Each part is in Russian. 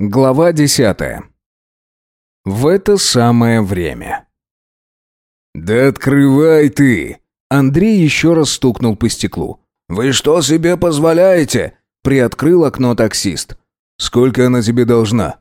Глава десятая. В это самое время. «Да открывай ты!» Андрей еще раз стукнул по стеклу. «Вы что себе позволяете?» Приоткрыл окно таксист. «Сколько она тебе должна?»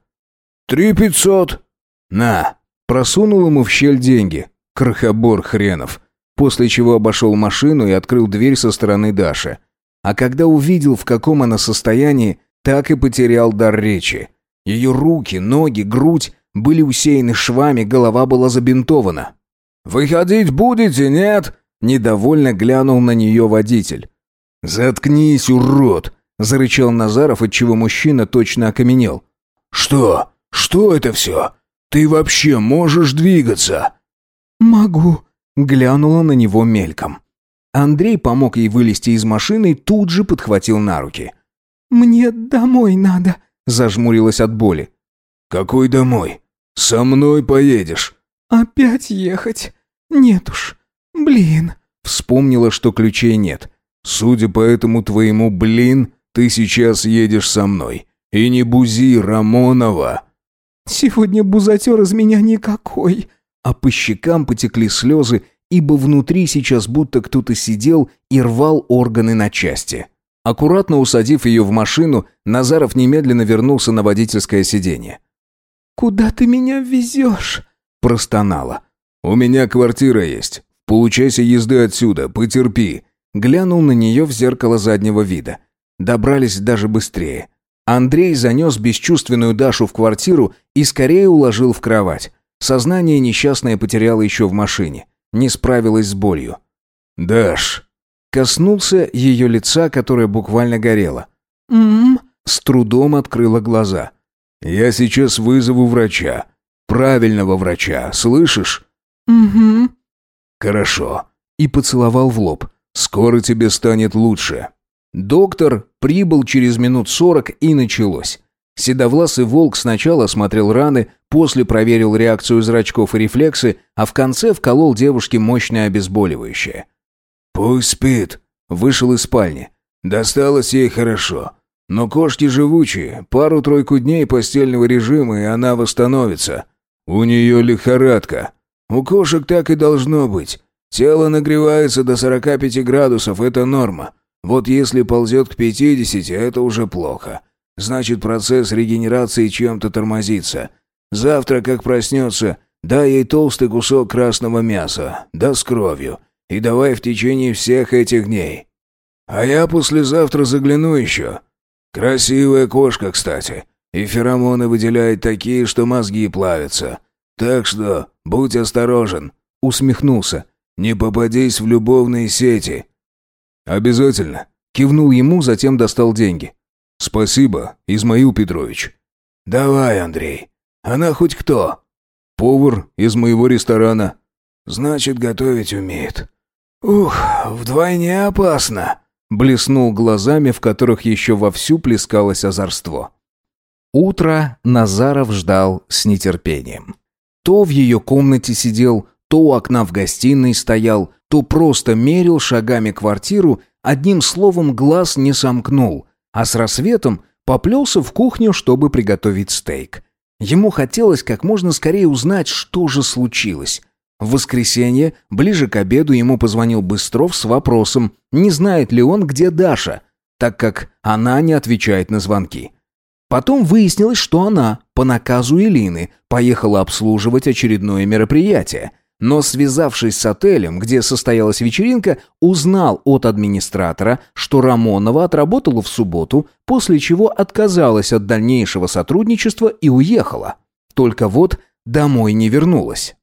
«Три пятьсот». «На». Просунул ему в щель деньги. Крохобор хренов. После чего обошел машину и открыл дверь со стороны Даши. А когда увидел, в каком она состоянии, так и потерял дар речи. Ее руки, ноги, грудь были усеяны швами, голова была забинтована. «Выходить будете, нет?» Недовольно глянул на нее водитель. «Заткнись, урод!» – зарычал Назаров, отчего мужчина точно окаменел. «Что? Что это все? Ты вообще можешь двигаться?» «Могу», – глянула на него мельком. Андрей помог ей вылезти из машины и тут же подхватил на руки. «Мне домой надо», – зажмурилась от боли. «Какой домой? Со мной поедешь». «Опять ехать? Нет уж. Блин». Вспомнила, что ключей нет. «Судя по этому твоему «блин», ты сейчас едешь со мной. И не бузи, Рамонова». «Сегодня бузатер из меня никакой». А по щекам потекли слезы, ибо внутри сейчас будто кто-то сидел и рвал органы на части. Аккуратно усадив ее в машину, Назаров немедленно вернулся на водительское сиденье. «Куда ты меня везешь?» – простонала. «У меня квартира есть. Получайся езды отсюда, потерпи». Глянул на нее в зеркало заднего вида. Добрались даже быстрее. Андрей занес бесчувственную Дашу в квартиру и скорее уложил в кровать. Сознание несчастное потеряла еще в машине. Не справилась с болью. «Даш!» Коснулся ее лица, которое буквально горело. «М-м-м!» С трудом открыла глаза. «Я сейчас вызову врача. Правильного врача, слышишь?» «Угу». «Хорошо». И поцеловал в лоб. «Скоро тебе станет лучше». Доктор прибыл через минут сорок и началось. Седовласый волк сначала осмотрел раны, после проверил реакцию зрачков и рефлексы, а в конце вколол девушке мощное обезболивающее. «Пусть спит», — вышел из спальни. «Досталось ей хорошо. Но кошки живучие, пару-тройку дней постельного режима, и она восстановится. У нее лихорадка. У кошек так и должно быть. Тело нагревается до 45 градусов, это норма. Вот если ползет к 50, это уже плохо. Значит, процесс регенерации чем-то тормозится. Завтра, как проснется, дай ей толстый кусок красного мяса, да с кровью. И давай в течение всех этих дней. А я послезавтра загляну еще. Красивая кошка, кстати. И феромоны выделяет такие, что мозги плавятся. Так что будь осторожен. Усмехнулся. Не попадись в любовные сети. Обязательно. Кивнул ему, затем достал деньги. «Спасибо, Измаил Петрович». «Давай, Андрей. Она хоть кто?» «Повар из моего ресторана». «Значит, готовить умеет». «Ух, вдвойне опасно», — блеснул глазами, в которых еще вовсю плескалось озорство. Утро Назаров ждал с нетерпением. То в ее комнате сидел, то у окна в гостиной стоял, то просто мерил шагами квартиру, одним словом глаз не сомкнул, а с рассветом поплелся в кухню, чтобы приготовить стейк. Ему хотелось как можно скорее узнать, что же случилось. В воскресенье, ближе к обеду, ему позвонил Быстров с вопросом, не знает ли он, где Даша, так как она не отвечает на звонки. Потом выяснилось, что она, по наказу Элины, поехала обслуживать очередное мероприятие – но, связавшись с отелем, где состоялась вечеринка, узнал от администратора, что Рамонова отработала в субботу, после чего отказалась от дальнейшего сотрудничества и уехала. Только вот домой не вернулась.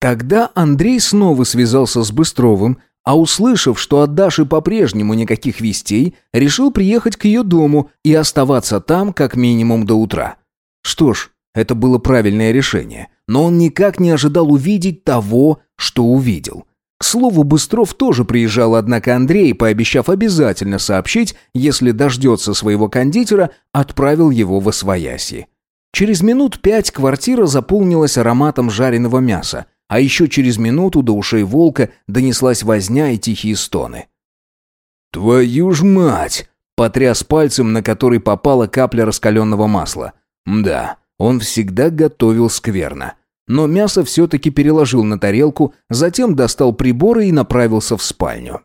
Тогда Андрей снова связался с Быстровым, а услышав, что от Даши по-прежнему никаких вестей, решил приехать к ее дому и оставаться там как минимум до утра. Что ж, это было правильное решение – но он никак не ожидал увидеть того, что увидел. К слову, Быстров тоже приезжал, однако Андрей, пообещав обязательно сообщить, если дождется своего кондитера, отправил его в Освояси. Через минут пять квартира заполнилась ароматом жареного мяса, а еще через минуту до ушей волка донеслась возня и тихие стоны. «Твою ж мать!» – потряс пальцем, на который попала капля раскаленного масла. Да, он всегда готовил скверно. Но мясо все-таки переложил на тарелку, затем достал приборы и направился в спальню.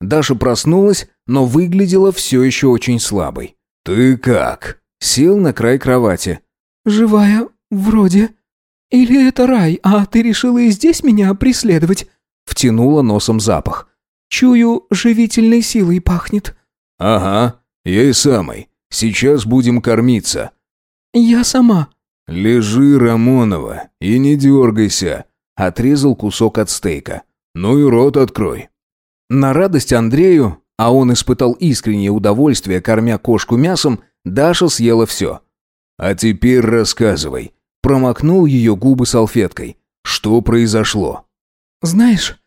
Даша проснулась, но выглядела все еще очень слабой. «Ты как?» Сел на край кровати. «Живая, вроде. Или это рай, а ты решила и здесь меня преследовать?» Втянула носом запах. «Чую, живительной силой пахнет». «Ага, я и самый. Сейчас будем кормиться». «Я сама». «Лежи, Рамонова, и не дергайся», — отрезал кусок от стейка. «Ну и рот открой». На радость Андрею, а он испытал искреннее удовольствие, кормя кошку мясом, Даша съела все. «А теперь рассказывай». Промокнул ее губы салфеткой. «Что произошло?» «Знаешь,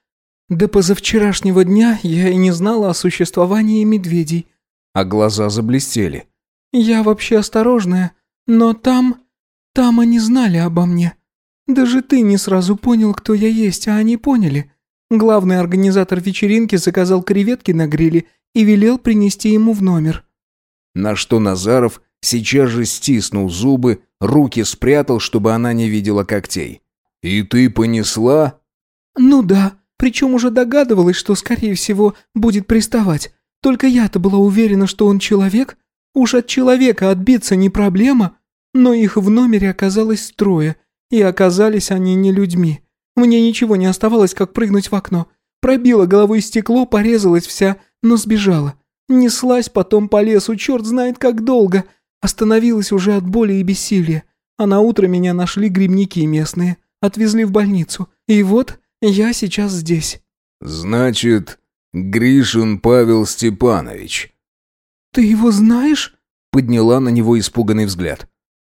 до позавчерашнего дня я и не знала о существовании медведей». А глаза заблестели. «Я вообще осторожная, но там... там они знали обо мне. Даже ты не сразу понял, кто я есть, а они поняли. Главный организатор вечеринки заказал креветки на гриле и велел принести ему в номер». На что Назаров сейчас же стиснул зубы, руки спрятал, чтобы она не видела когтей. «И ты понесла?» «Ну да, причем уже догадывалась, что, скорее всего, будет приставать. Только я-то была уверена, что он человек. Уж от человека отбиться не проблема. Но их в номере оказалось трое, и оказались они не людьми. Мне ничего не оставалось, как прыгнуть в окно. Пробила головой стекло, порезалась вся, но сбежала. Неслась потом по лесу, черт знает как долго. Остановилась уже от боли и бессилия. А на утро меня нашли грибники местные. Отвезли в больницу. И вот я сейчас здесь». «Значит, Гришин Павел Степанович». «Ты его знаешь?» Подняла на него испуганный взгляд.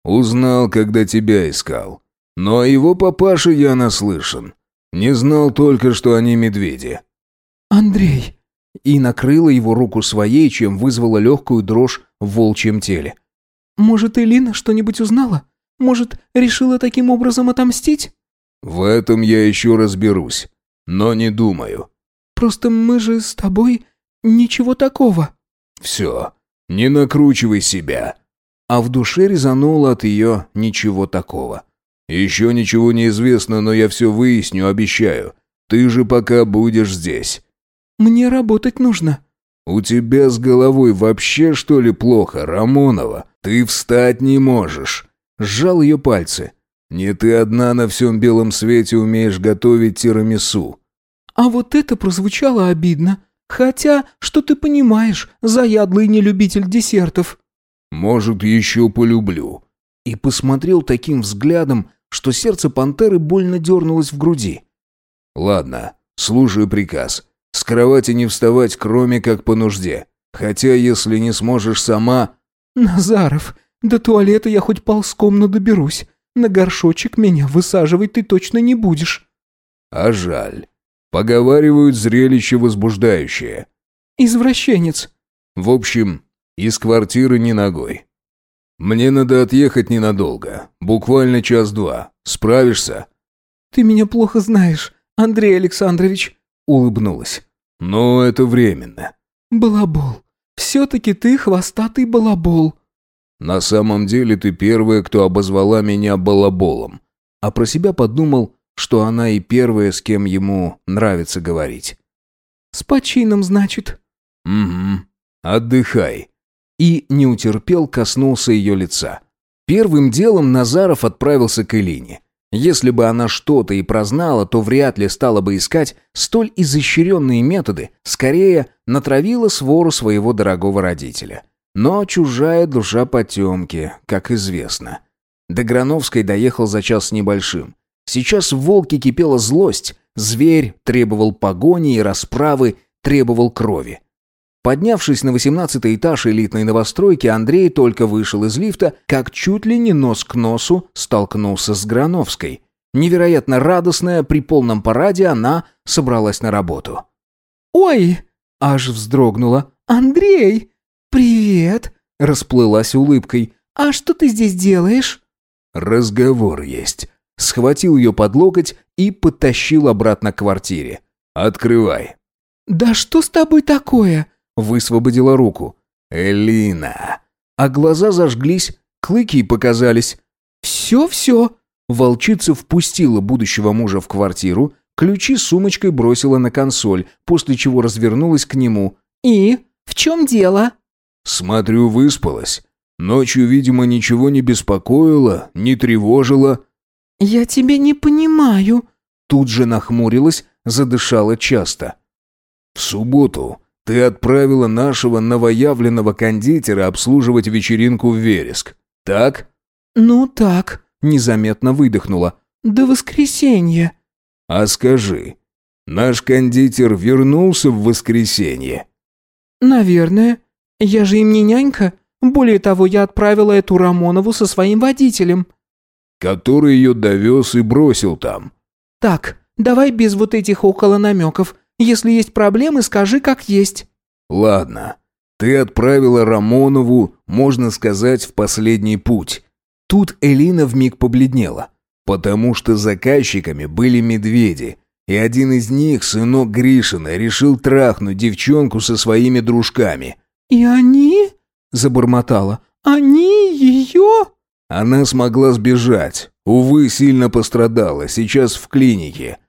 «Узнал, когда тебя искал. Но о его папаше я наслышан. Не знал только, что они медведи». «Андрей». И накрыла его руку своей, чем вызвала легкую дрожь в волчьем теле. «Может, Элина что-нибудь узнала? Может, решила таким образом отомстить?» «В этом я еще разберусь, но не думаю». «Просто мы же с тобой ничего такого». «Все, не накручивай себя». А в душе резануло от ее «ничего такого». «Еще ничего не известно, но я все выясню, обещаю. Ты же пока будешь здесь». «Мне работать нужно». «У тебя с головой вообще что ли плохо, Рамонова? Ты встать не можешь». Сжал ее пальцы. «Не ты одна на всем белом свете умеешь готовить тирамису». «А вот это прозвучало обидно. Хотя, что ты понимаешь, заядлый нелюбитель десертов». «Может, еще полюблю». И посмотрел таким взглядом, что сердце пантеры больно дернулось в груди. «Ладно, слушаю приказ. С кровати не вставать, кроме как по нужде. Хотя, если не сможешь сама...» «Назаров, до туалета я хоть ползком, но доберусь. На горшочек меня высаживать ты точно не будешь». «А жаль. Поговаривают, зрелище возбуждающее». «Извращенец». «В общем, из квартиры ни ногой. Мне надо отъехать ненадолго. Буквально час-два. Справишься?» «Ты меня плохо знаешь, Андрей Александрович», — улыбнулась. «Но это временно». «Балабол. Все-таки ты хвостатый балабол». «На самом деле ты первая, кто обозвала меня балаболом». А про себя подумал, что она и первая, с кем ему нравится говорить. «С почином, значит?» «Угу. Отдыхай». И не утерпел, коснулся ее лица. Первым делом Назаров отправился к Элине. Если бы она что-то и прознала, то вряд ли стала бы искать столь изощренные методы, скорее натравила свору своего дорогого родителя. Но чужая душа потемки, как известно. До Грановской доехал за час с небольшим. Сейчас в волке кипела злость, зверь требовал погони и расправы, требовал крови. Поднявшись на восемнадцатый этаж элитной новостройки, Андрей только вышел из лифта, как чуть ли не нос к носу столкнулся с Грановской. Невероятно радостная, при полном параде она собралась на работу. «Ой!» – аж вздрогнула. «Андрей! Привет!» – расплылась улыбкой. «А что ты здесь делаешь?» «Разговор есть». Схватил ее под локоть и подтащил обратно к квартире. «Открывай». «Да что с тобой такое?» Высвободила руку. «Элина!» А глаза зажглись, клыки показались. Все-все. Волчица впустила будущего мужа в квартиру, ключи сумочкой бросила на консоль, после чего развернулась к нему. И? В чем дело? Смотрю, выспалась. Ночью, видимо, ничего не беспокоило, не тревожило. Я тебя не понимаю. Тут же нахмурилась, задышала часто. В субботу ты отправила нашего новоявленного кондитера обслуживать вечеринку в Вереск. Так? Ну так, незаметно выдохнула. До воскресенья. А скажи, наш кондитер вернулся в воскресенье? Наверное. Я же им не нянька. Более того, я отправила эту Рамонову со своим водителем. Который ее довез и бросил там. Так, давай без вот этих около намеков. Если есть проблемы, скажи как есть. Ладно. Ты отправила Рамонову, можно сказать, в последний путь. Тут Элина вмиг побледнела. Потому что заказчиками были медведи, и один из них, сынок Гришина, решил трахнуть девчонку со своими дружками. «И они?» – забормотала. «Они ее?» Она смогла сбежать. Увы, сильно пострадала, сейчас в клинике.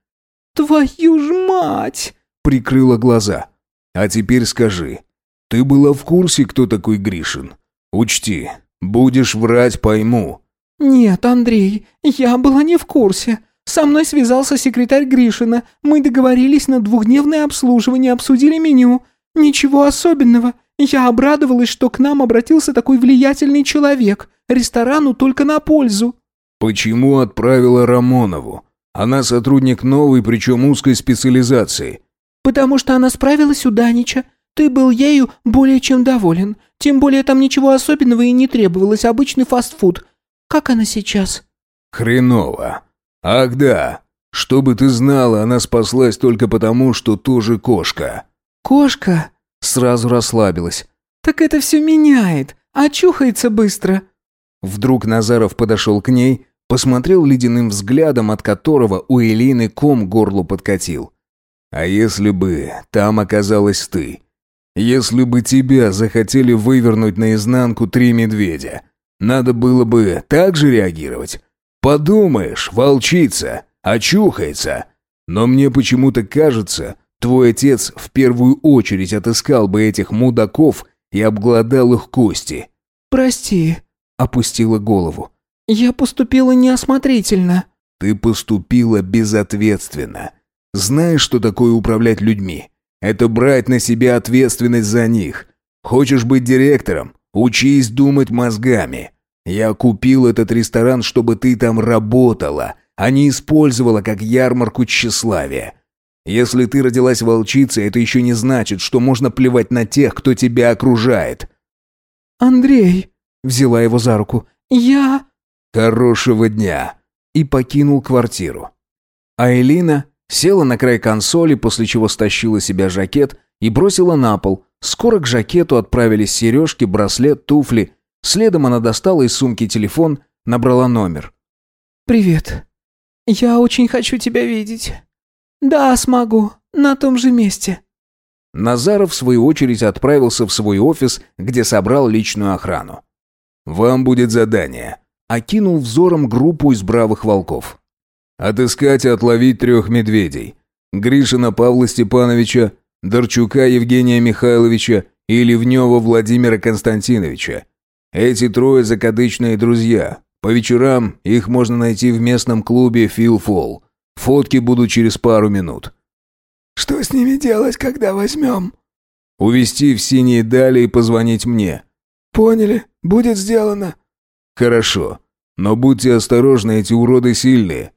«Твою ж мать!» – прикрыла глаза. «А теперь скажи, ты была в курсе, кто такой Гришин? Учти, будешь врать, пойму». «Нет, Андрей, я была не в курсе. Со мной связался секретарь Гришина. Мы договорились на двухдневное обслуживание, обсудили меню. Ничего особенного. Я обрадовалась, что к нам обратился такой влиятельный человек. Ресторану только на пользу». «Почему отправила Рамонову? Она сотрудник новой, причем узкой специализации». «Потому что она справилась у Данича. Ты был ею более чем доволен. Тем более там ничего особенного и не требовалось, обычный фастфуд. Как она сейчас?» «Хреново. Ах да. Чтобы ты знала, она спаслась только потому, что тоже кошка». «Кошка?» Сразу расслабилась. «Так это все меняет. Очухается быстро». Вдруг Назаров подошел к ней, посмотрел ледяным взглядом, от которого у Элины ком горлу подкатил. «А если бы там оказалась ты? Если бы тебя захотели вывернуть наизнанку три медведя, надо было бы так же реагировать? Подумаешь, волчица, очухается. Но мне почему-то кажется, твой отец в первую очередь отыскал бы этих мудаков и обглодал их кости». «Прости», — опустила голову. «Я поступила неосмотрительно». «Ты поступила безответственно. Знаешь, что такое управлять людьми? Это брать на себя ответственность за них. Хочешь быть директором? Учись думать мозгами. Я купил этот ресторан, чтобы ты там работала, а не использовала как ярмарку тщеславия. Если ты родилась волчицей, это еще не значит, что можно плевать на тех, кто тебя окружает». «Андрей», — взяла его за руку, — «я...» «Хорошего дня!» и покинул квартиру. А Элина села на край консоли, после чего стащила себя жакет и бросила на пол. Скоро к жакету отправились сережки, браслет, туфли. Следом она достала из сумки телефон, набрала номер. «Привет. Я очень хочу тебя видеть. Да, смогу. На том же месте». Назаров, в свою очередь, отправился в свой офис, где собрал личную охрану. «Вам будет задание окинул взором группу из бравых волков. «Отыскать и отловить трех медведей. Гришина Павла Степановича, Дорчука Евгения Михайловича и Ливнева Владимира Константиновича. Эти трое закадычные друзья. По вечерам их можно найти в местном клубе «Филфол». Фотки будут через пару минут». «Что с ними делать, когда возьмем?» «Увести в синие дали и позвонить мне». «Поняли. Будет сделано». «Хорошо. Но будьте осторожны, эти уроды сильные».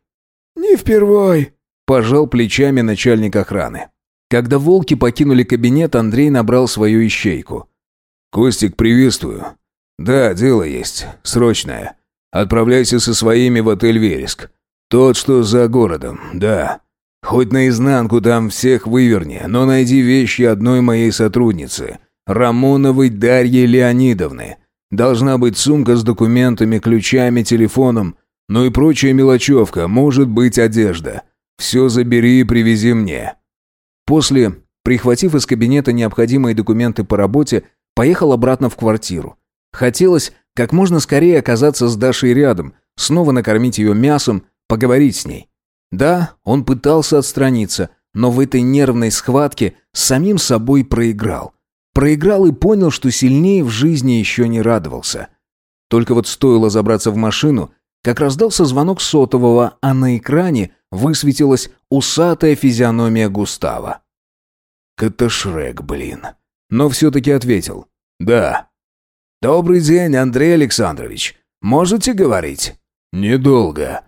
«Не впервой», – пожал плечами начальник охраны. Когда волки покинули кабинет, Андрей набрал свою ищейку. «Костик, приветствую. Да, дело есть. Срочное. Отправляйся со своими в отель «Вереск». Тот, что за городом, да. Хоть наизнанку там всех выверни, но найди вещи одной моей сотрудницы, Рамоновой Дарьи Леонидовны. Должна быть сумка с документами, ключами, телефоном, ну и прочая мелочевка, может быть одежда. Все забери и привези мне». После, прихватив из кабинета необходимые документы по работе, поехал обратно в квартиру. Хотелось Как можно скорее оказаться с Дашей рядом, снова накормить ее мясом, поговорить с ней. Да, он пытался отстраниться, но в этой нервной схватке с самим собой проиграл. Проиграл и понял, что сильнее в жизни еще не радовался. Только вот стоило забраться в машину, как раздался звонок сотового, а на экране высветилась усатая физиономия Густава. «Это Шрек, блин». Но все-таки ответил. «Да». «Добрый день, Андрей Александрович. Можете говорить?» «Недолго.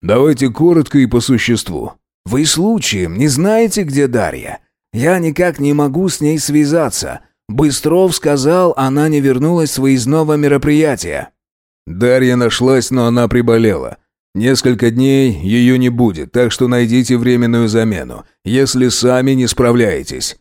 Давайте коротко и по существу. Вы случаем не знаете, где Дарья? Я никак не могу с ней связаться. Быстров сказал, она не вернулась с выездного мероприятия». Дарья нашлась, но она приболела. Несколько дней ее не будет, так что найдите временную замену, если сами не справляетесь».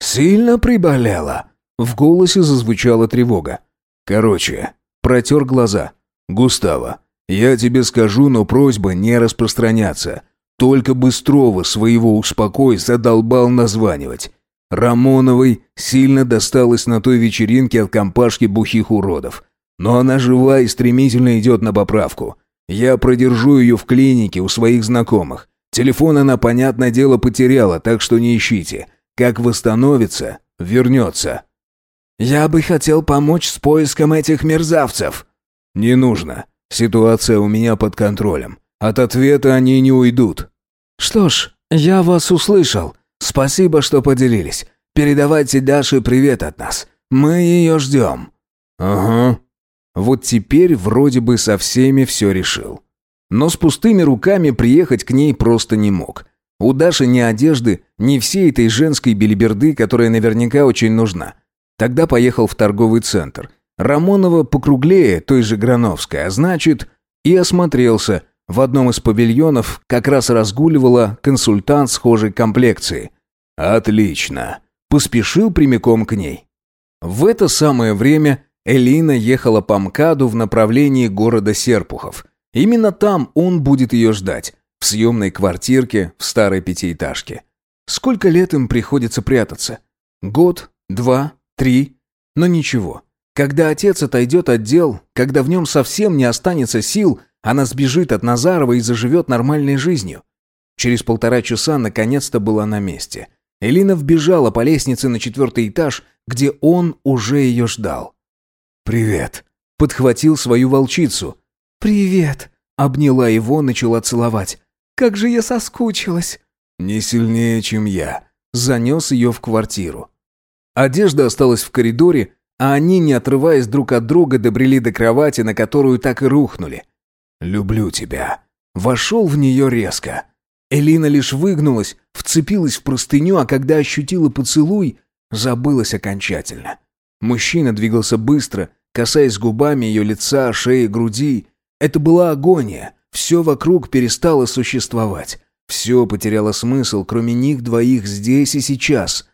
«Сильно приболела?» В голосе зазвучала тревога. «Короче, протер глаза. Густава, я тебе скажу, но просьба не распространяться. Только Быстрова своего успокой задолбал названивать. Рамоновой сильно досталось на той вечеринке от компашки бухих уродов. Но она жива и стремительно идет на поправку. Я продержу ее в клинике у своих знакомых. Телефон она, понятное дело, потеряла, так что не ищите. Как восстановится, вернется. Я бы хотел помочь с поиском этих мерзавцев. Не нужно. Ситуация у меня под контролем. От ответа они не уйдут. Что ж, я вас услышал. Спасибо, что поделились. Передавайте Даше привет от нас. Мы ее ждем. Ага. Вот теперь вроде бы со всеми все решил. Но с пустыми руками приехать к ней просто не мог. У Даши ни одежды, ни всей этой женской белиберды, которая наверняка очень нужна. Тогда поехал в торговый центр. Рамонова покруглее той же Грановской, а значит, и осмотрелся. В одном из павильонов как раз разгуливала консультант схожей комплекции. Отлично. Поспешил прямиком к ней. В это самое время Элина ехала по МКАДу в направлении города Серпухов. Именно там он будет ее ждать. В съемной квартирке в старой пятиэтажке. Сколько лет им приходится прятаться? Год? Два? Три? Но ничего. Когда отец отойдет от дел, когда в нем совсем не останется сил, она сбежит от Назарова и заживет нормальной жизнью. Через полтора часа наконец-то была на месте. Элина вбежала по лестнице на четвертый этаж, где он уже ее ждал. «Привет!» — подхватил свою волчицу. «Привет!» — обняла его, начала целовать. «Как же я соскучилась!» «Не сильнее, чем я!» — занес ее в квартиру. Одежда осталась в коридоре, а они, не отрываясь друг от друга, добрели до кровати, на которую так и рухнули. «Люблю тебя!» Вошел в нее резко. Элина лишь выгнулась, вцепилась в простыню, а когда ощутила поцелуй, забылась окончательно. Мужчина двигался быстро, касаясь губами ее лица, шеи, груди. Это была агония. Все вокруг перестало существовать. Все потеряло смысл, кроме них двоих здесь и сейчас.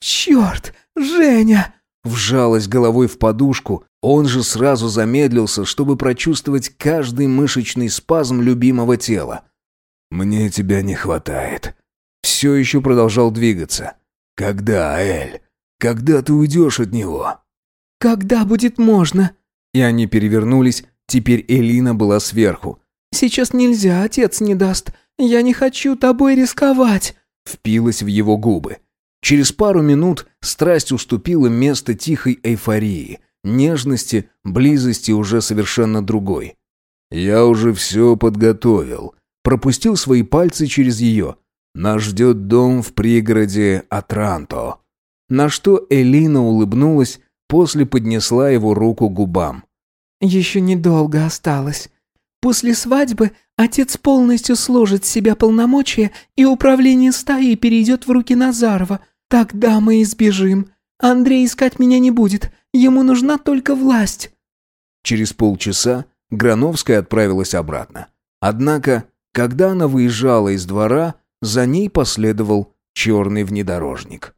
«Черт, Женя!» Вжалась головой в подушку. Он же сразу замедлился, чтобы прочувствовать каждый мышечный спазм любимого тела. «Мне тебя не хватает». Все еще продолжал двигаться. «Когда, Эль? Когда ты уйдешь от него?» «Когда будет можно?» И они перевернулись, теперь Элина была сверху. «Сейчас нельзя, отец не даст. Я не хочу тобой рисковать», впилась в его губы. Через пару минут страсть уступила место тихой эйфории, нежности, близости уже совершенно другой. «Я уже все подготовил», пропустил свои пальцы через ее. «Нас ждет дом в пригороде Атранто». На что Элина улыбнулась, После поднесла его руку губам. «Еще недолго осталось. После свадьбы отец полностью сложит с себя полномочия, и управление стаей перейдет в руки Назарова. Тогда мы избежим. Андрей искать меня не будет. Ему нужна только власть». Через полчаса Грановская отправилась обратно. Однако, когда она выезжала из двора, за ней последовал черный внедорожник.